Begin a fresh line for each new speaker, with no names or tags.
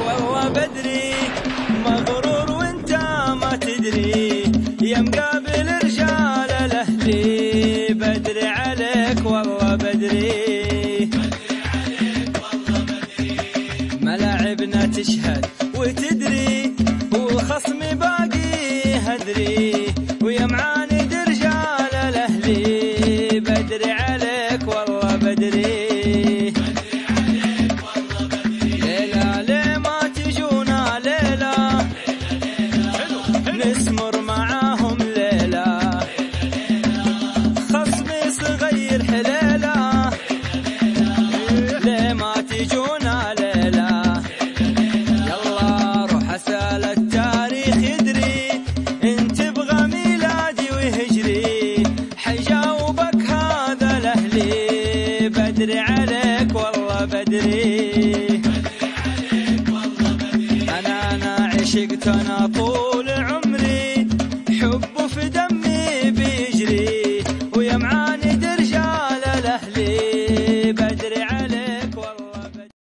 والله بدري. مغرور وانت ما تدري. يا مقابل رجال الأهلي. بدري عليك والله بدري. ملاعبنا تشهد وتدري. والخصم باقي هدري. ويا معاند رجال الأهلي. بدري عليك نسمر معاهم ليلى خصمي صغير حليلة. ليه ما تجونا ليلى يلا روح أسأل التاريخ يدري. ان تبغى ميلادي وهجري. حيجاوبك هذا الأهلي. بدري عليك والله بدري. أنا أنا عشقت أنا طول